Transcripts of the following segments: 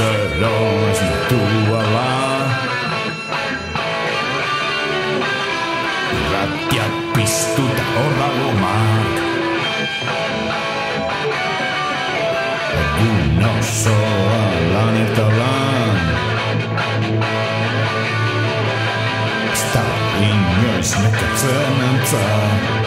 serão de tua lá. Rati a pisto da orla o mar. Não sou a lá neta lá. Está em meus mecanismos.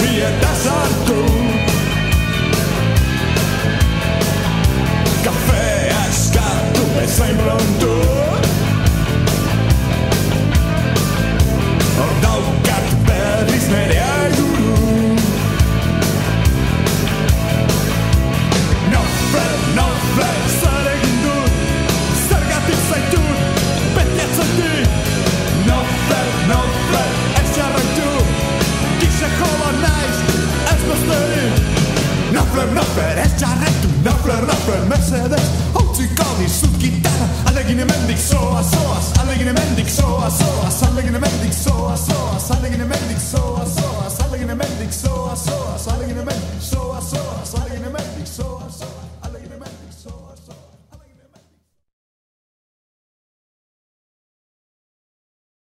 se é dessa